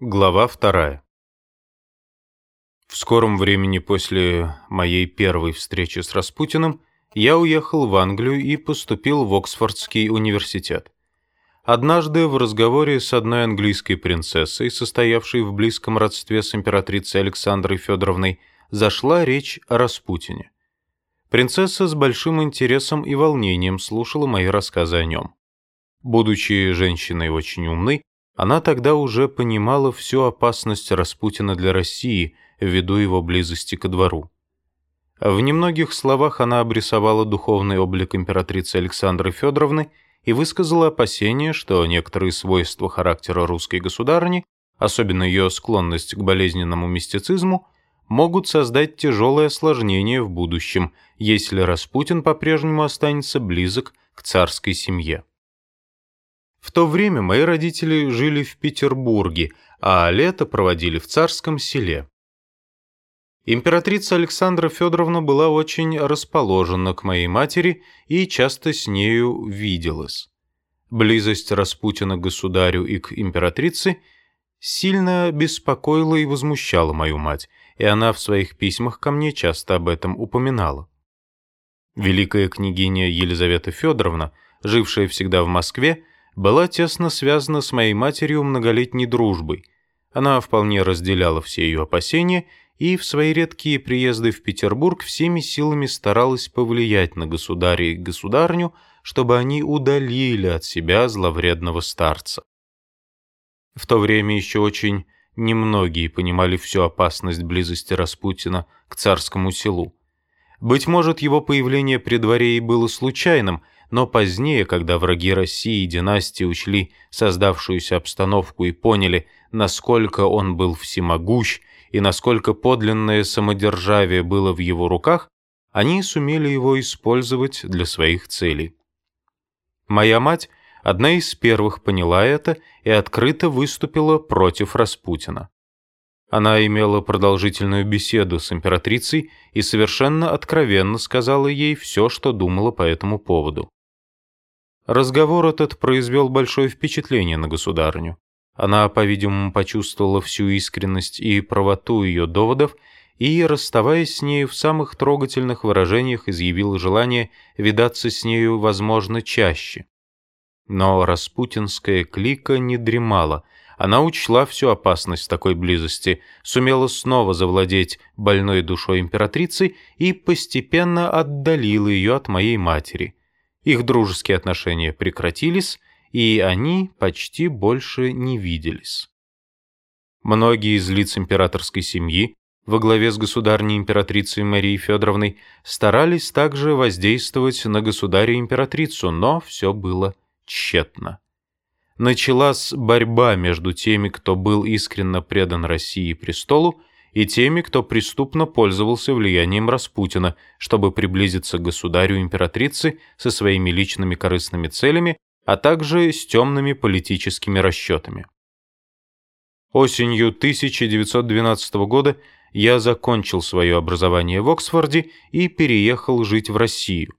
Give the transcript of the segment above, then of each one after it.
Глава вторая. В скором времени после моей первой встречи с Распутиным я уехал в Англию и поступил в Оксфордский университет. Однажды в разговоре с одной английской принцессой, состоявшей в близком родстве с императрицей Александрой Федоровной, зашла речь о Распутине. Принцесса с большим интересом и волнением слушала мои рассказы о нем. Будучи женщиной очень умной, она тогда уже понимала всю опасность Распутина для России ввиду его близости ко двору. В немногих словах она обрисовала духовный облик императрицы Александры Федоровны и высказала опасение, что некоторые свойства характера русской государни, особенно ее склонность к болезненному мистицизму, могут создать тяжелое осложнение в будущем, если Распутин по-прежнему останется близок к царской семье. В то время мои родители жили в Петербурге, а лето проводили в царском селе. Императрица Александра Федоровна была очень расположена к моей матери и часто с нею виделась. Близость Распутина к государю и к императрице сильно беспокоила и возмущала мою мать, и она в своих письмах ко мне часто об этом упоминала. Великая княгиня Елизавета Федоровна, жившая всегда в Москве, была тесно связана с моей матерью многолетней дружбой. Она вполне разделяла все ее опасения и в свои редкие приезды в Петербург всеми силами старалась повлиять на государя и государню, чтобы они удалили от себя зловредного старца. В то время еще очень немногие понимали всю опасность близости Распутина к царскому селу. Быть может, его появление при дворе и было случайным – но позднее, когда враги России и династии учли создавшуюся обстановку и поняли, насколько он был всемогущ и насколько подлинное самодержавие было в его руках, они сумели его использовать для своих целей. Моя мать одна из первых поняла это и открыто выступила против Распутина. Она имела продолжительную беседу с императрицей и совершенно откровенно сказала ей все, что думала по этому поводу. Разговор этот произвел большое впечатление на государню. Она, по-видимому, почувствовала всю искренность и правоту ее доводов и, расставаясь с нею в самых трогательных выражениях, изъявила желание видаться с нею, возможно, чаще. Но распутинская клика не дремала. Она учла всю опасность такой близости, сумела снова завладеть больной душой императрицы и постепенно отдалила ее от моей матери — их дружеские отношения прекратились, и они почти больше не виделись. Многие из лиц императорской семьи во главе с государней императрицей Марией Федоровной старались также воздействовать на государя-императрицу, но все было тщетно. Началась борьба между теми, кто был искренне предан России и престолу, и теми, кто преступно пользовался влиянием Распутина, чтобы приблизиться к государю-императрице со своими личными корыстными целями, а также с темными политическими расчетами. Осенью 1912 года я закончил свое образование в Оксфорде и переехал жить в Россию.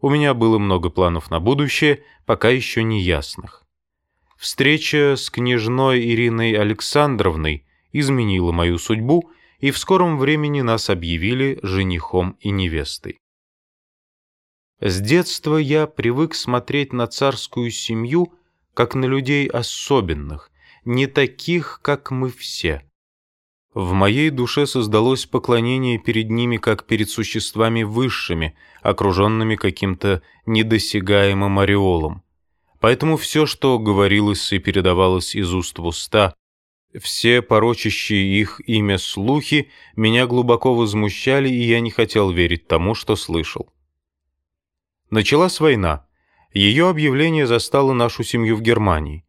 У меня было много планов на будущее, пока еще не ясных. Встреча с княжной Ириной Александровной – изменила мою судьбу, и в скором времени нас объявили женихом и невестой. С детства я привык смотреть на царскую семью как на людей особенных, не таких, как мы все. В моей душе создалось поклонение перед ними как перед существами высшими, окруженными каким-то недосягаемым ореолом. Поэтому все, что говорилось и передавалось из уст в уста все порочащие их имя слухи меня глубоко возмущали, и я не хотел верить тому, что слышал. Началась война. Ее объявление застало нашу семью в Германии.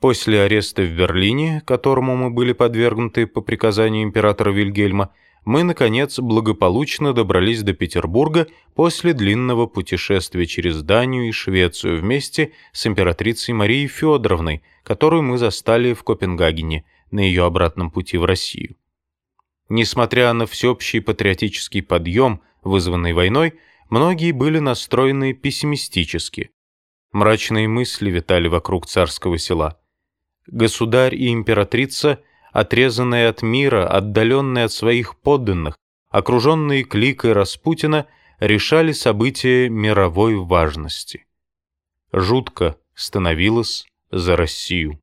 После ареста в Берлине, которому мы были подвергнуты по приказанию императора Вильгельма, мы, наконец, благополучно добрались до Петербурга после длинного путешествия через Данию и Швецию вместе с императрицей Марией Федоровной, которую мы застали в Копенгагене – на ее обратном пути в Россию. Несмотря на всеобщий патриотический подъем, вызванный войной, многие были настроены пессимистически. Мрачные мысли витали вокруг царского села. Государь и императрица, отрезанные от мира, отдаленные от своих подданных, окруженные кликой Распутина, решали события мировой важности. Жутко становилось за Россию.